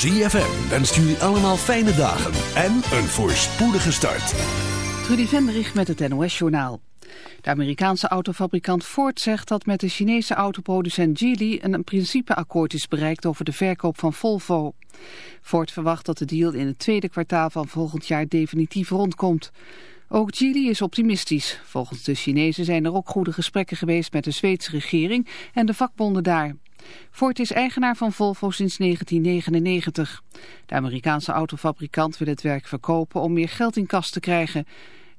ZFM wenst jullie allemaal fijne dagen en een voorspoedige start. Trudy Vendrich met het NOS-journaal. De Amerikaanse autofabrikant Ford zegt dat met de Chinese autoproducent Geely een principeakkoord is bereikt over de verkoop van Volvo. Ford verwacht dat de deal in het tweede kwartaal van volgend jaar definitief rondkomt. Ook Geely is optimistisch. Volgens de Chinezen zijn er ook goede gesprekken geweest met de Zweedse regering en de vakbonden daar. Ford is eigenaar van Volvo sinds 1999. De Amerikaanse autofabrikant wil het werk verkopen om meer geld in kas te krijgen.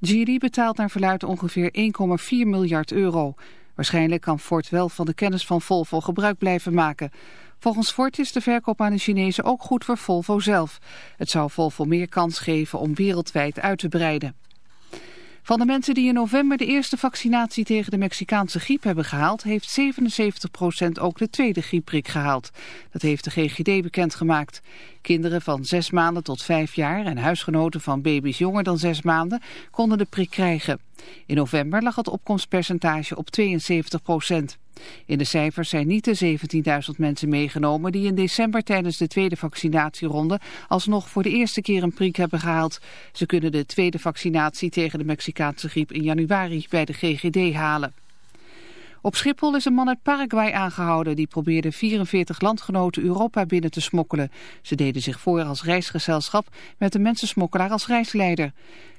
Geely betaalt naar verluidt ongeveer 1,4 miljard euro. Waarschijnlijk kan Ford wel van de kennis van Volvo gebruik blijven maken. Volgens Ford is de verkoop aan de Chinezen ook goed voor Volvo zelf. Het zou Volvo meer kans geven om wereldwijd uit te breiden. Van de mensen die in november de eerste vaccinatie tegen de Mexicaanse griep hebben gehaald, heeft 77% ook de tweede griepprik gehaald. Dat heeft de GGD bekendgemaakt. Kinderen van 6 maanden tot 5 jaar en huisgenoten van baby's jonger dan 6 maanden konden de prik krijgen. In november lag het opkomstpercentage op 72 procent. In de cijfers zijn niet de 17.000 mensen meegenomen die in december tijdens de tweede vaccinatieronde alsnog voor de eerste keer een prik hebben gehaald. Ze kunnen de tweede vaccinatie tegen de Mexicaanse griep in januari bij de GGD halen. Op Schiphol is een man uit Paraguay aangehouden. Die probeerde 44 landgenoten Europa binnen te smokkelen. Ze deden zich voor als reisgezelschap met de mensensmokkelaar als reisleider.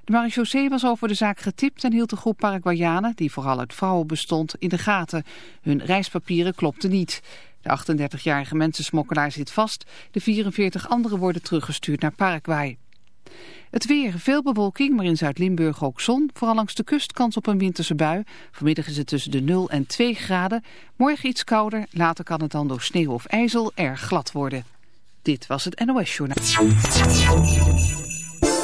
De marechaussee was over de zaak getipt en hield de groep Paraguayanen, die vooral uit vrouwen bestond, in de gaten. Hun reispapieren klopten niet. De 38-jarige mensensmokkelaar zit vast. De 44 anderen worden teruggestuurd naar Paraguay. Het weer, veel bewolking, maar in Zuid-Limburg ook zon. Vooral langs de kust kans op een winterse bui. Vanmiddag is het tussen de 0 en 2 graden. Morgen iets kouder, later kan het dan door sneeuw of ijzel erg glad worden. Dit was het NOS Journaal.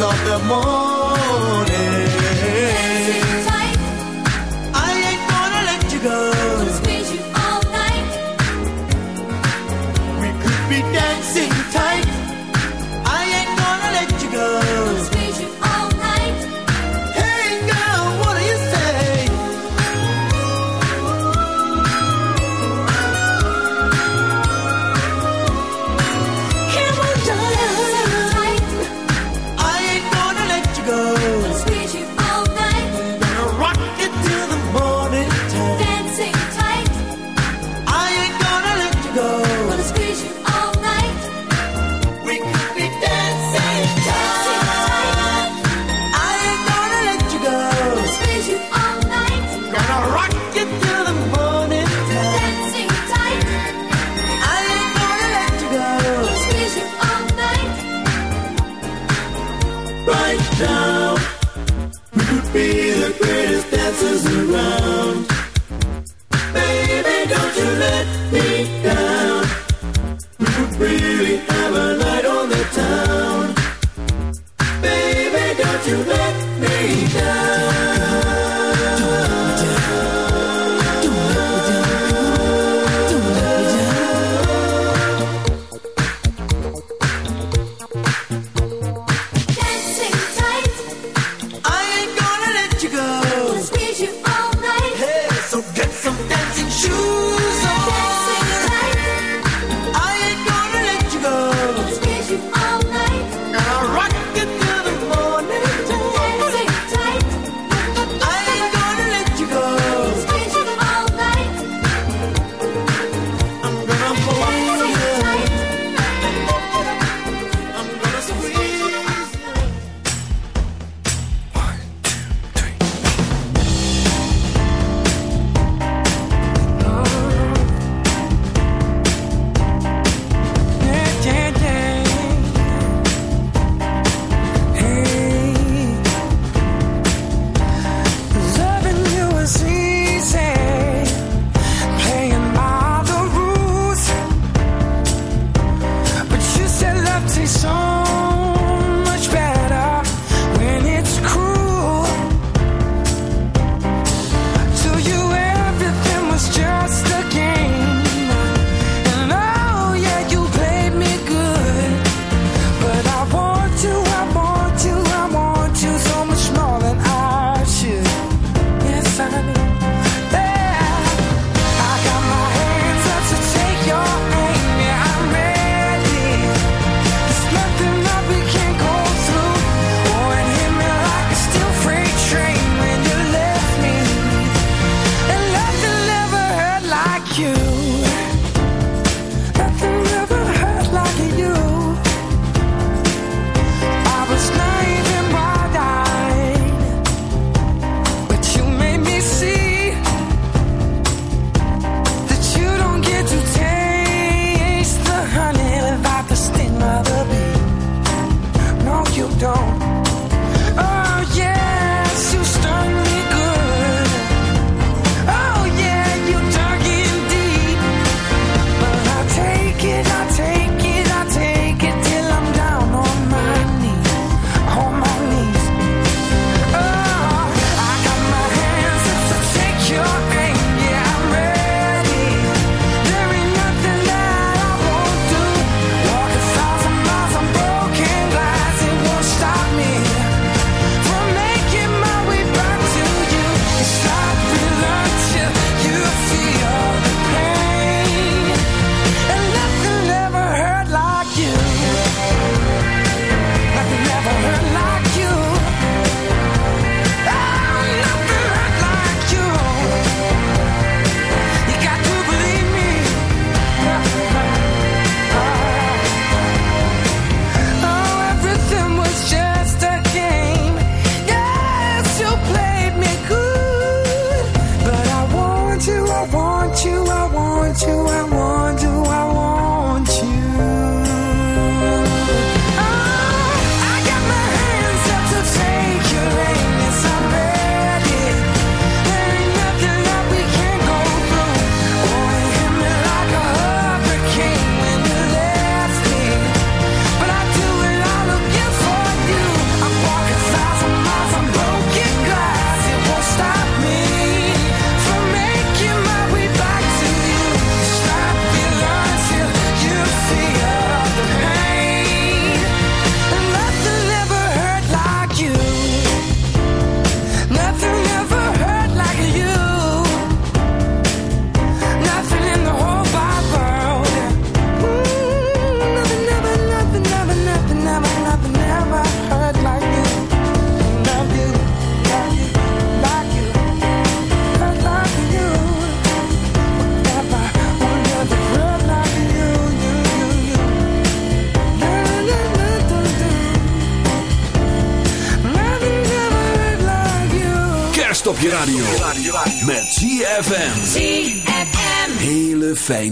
of the morning.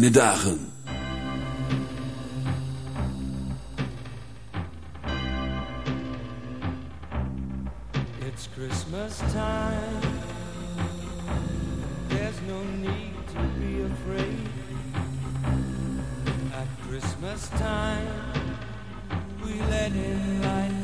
fijne dagen. It's Christmas time. There's no need to be afraid. At Christmas time, we let in light.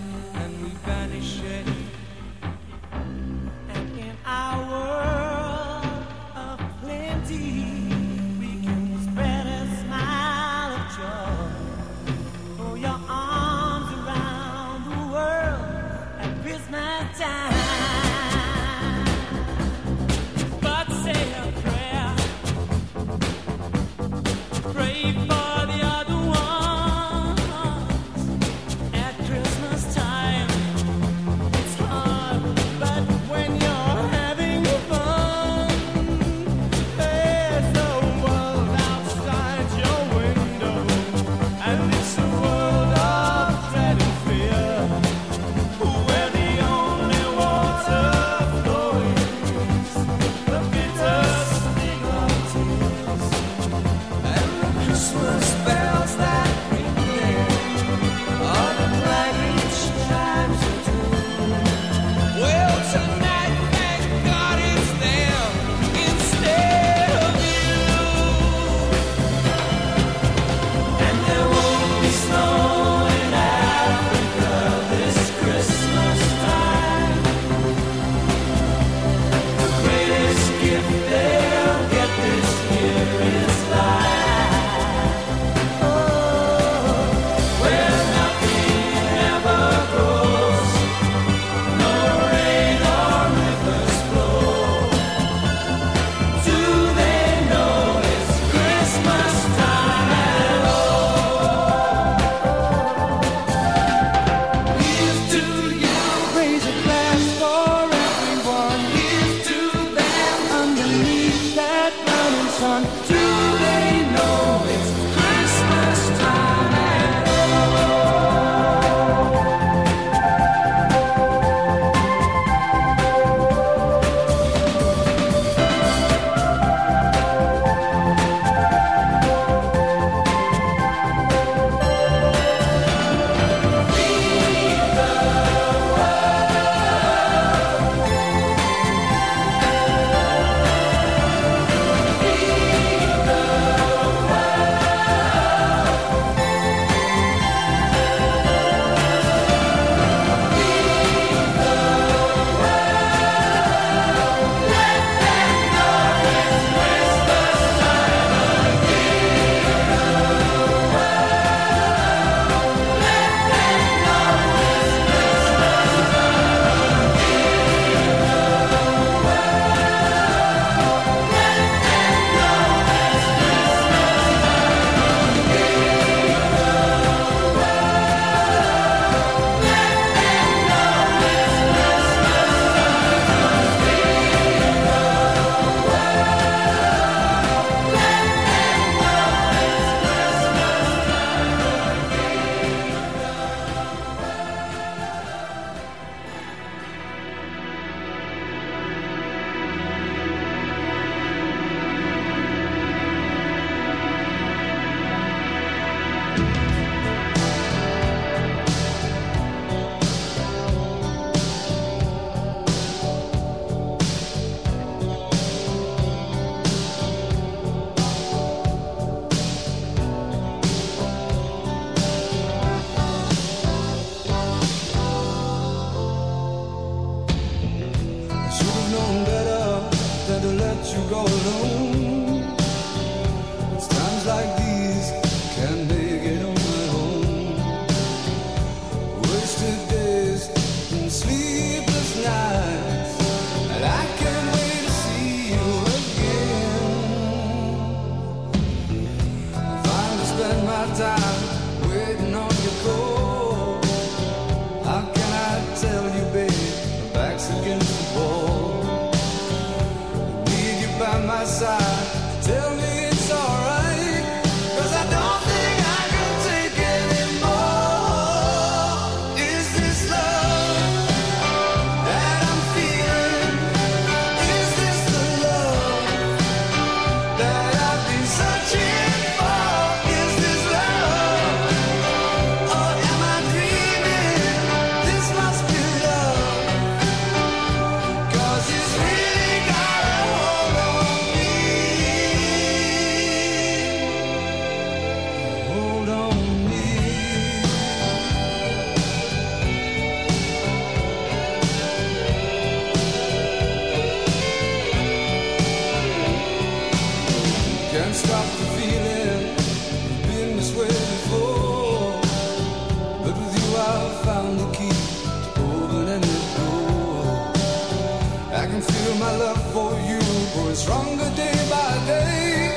feel my love for you growing stronger day by day.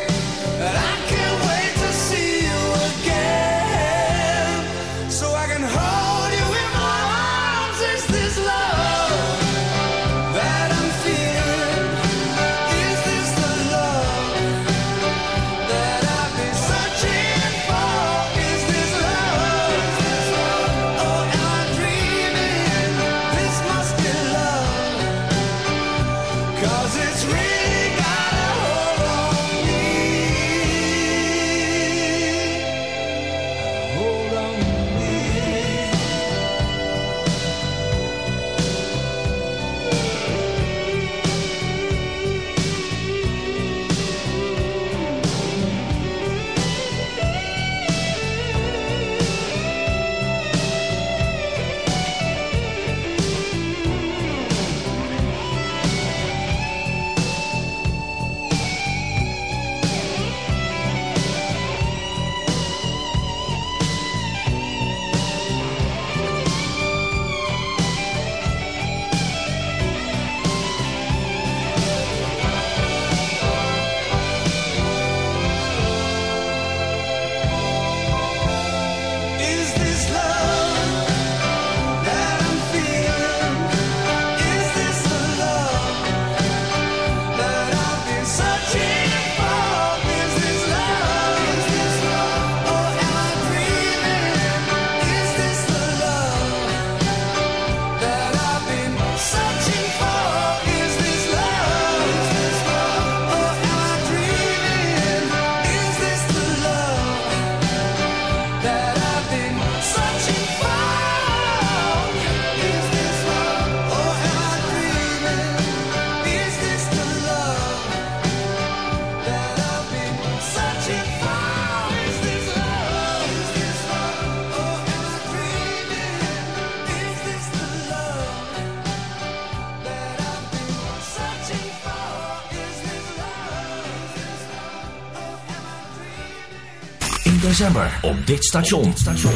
december op dit station. Op dit station.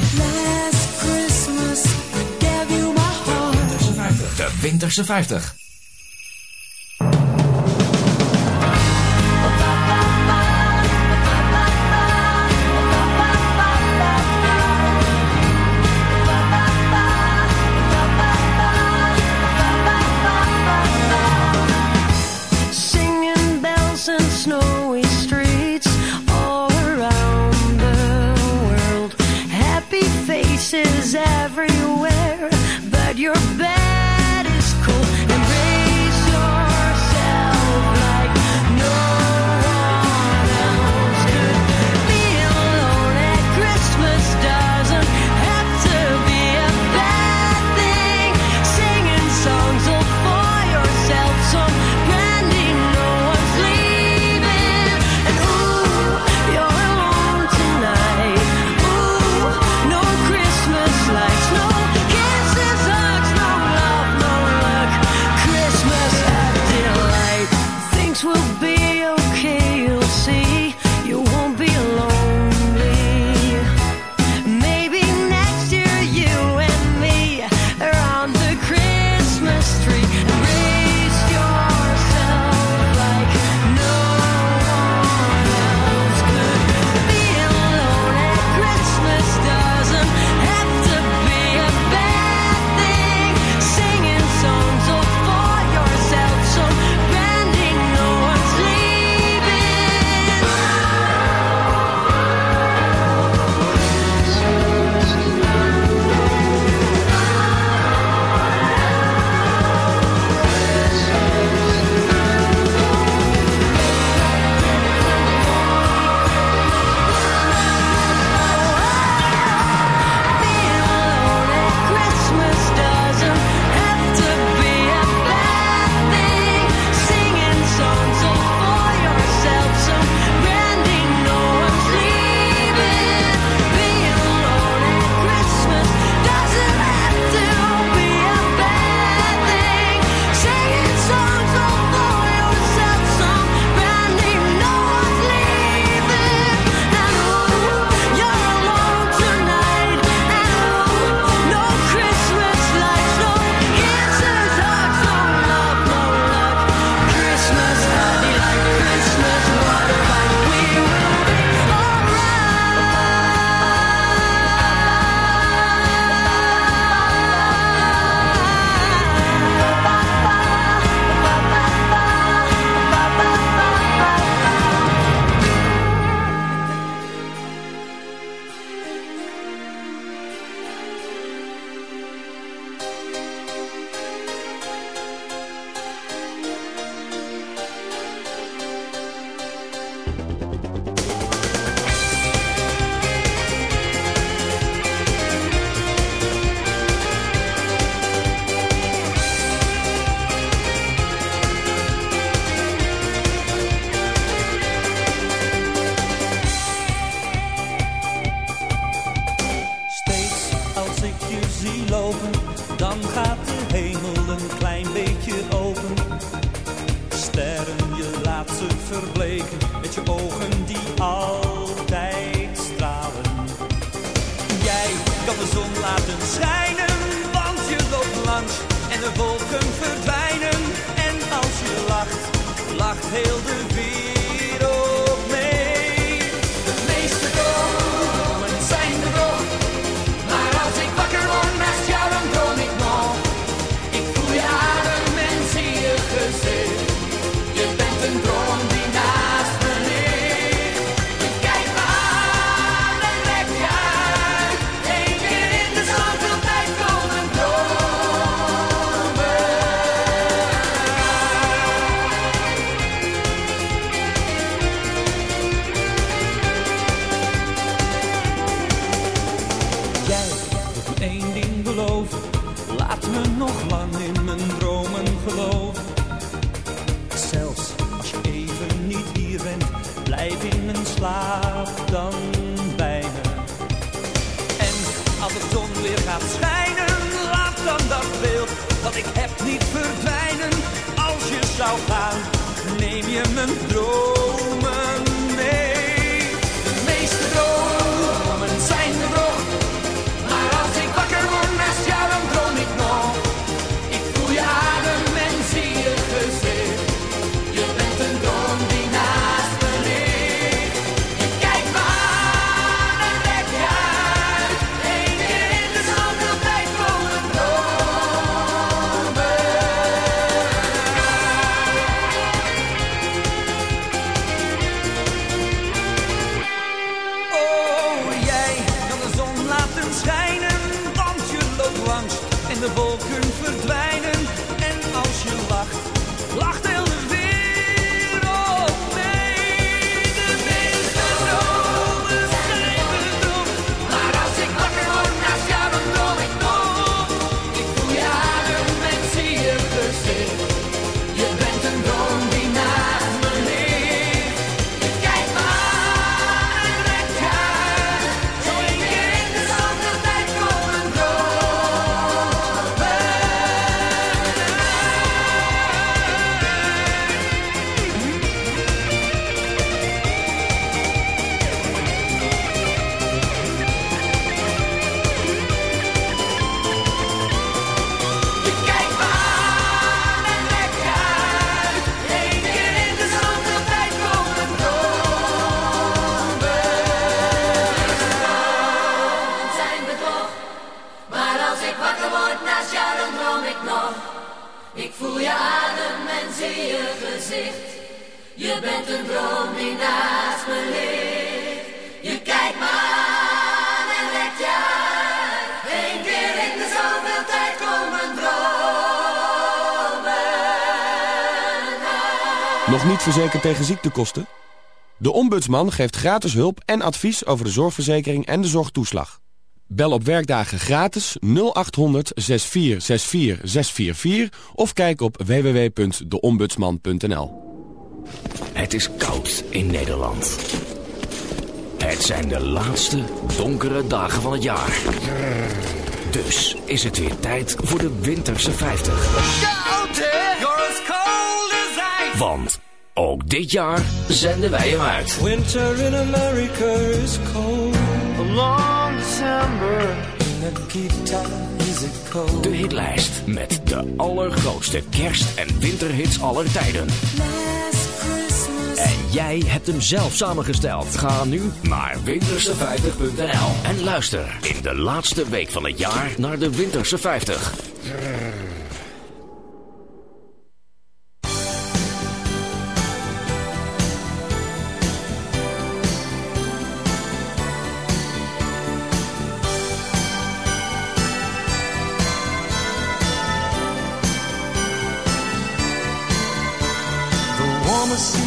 De Winterse 50. tegen ziektekosten? De Ombudsman geeft gratis hulp en advies over de zorgverzekering en de zorgtoeslag. Bel op werkdagen gratis 0800 6464 644 of kijk op www.deombudsman.nl. Het is koud in Nederland. Het zijn de laatste donkere dagen van het jaar. Dus is het weer tijd voor de winterse 50. Want ook dit jaar zenden wij hem uit. Winter in America is cold. Long December. In the is. De hitlijst met de allergrootste kerst- en winterhits aller tijden. En jij hebt hem zelf samengesteld. Ga nu naar winterse50.nl en luister in de laatste week van het jaar naar de Winterse 50. você.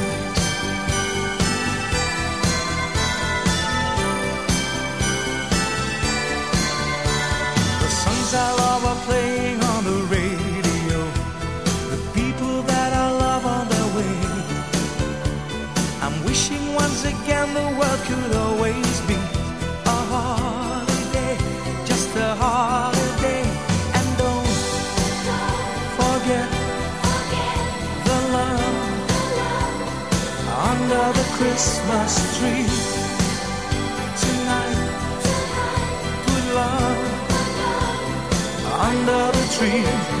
my street tonight. tonight. Put love, love under the tree.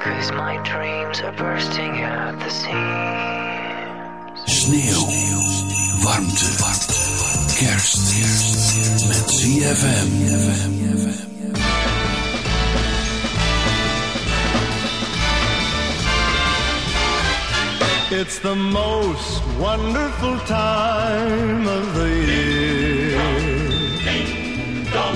Because my dreams are bursting at the seams. Sneeuw, warmte, kerst. Met ZFM. It's the most wonderful time of the year.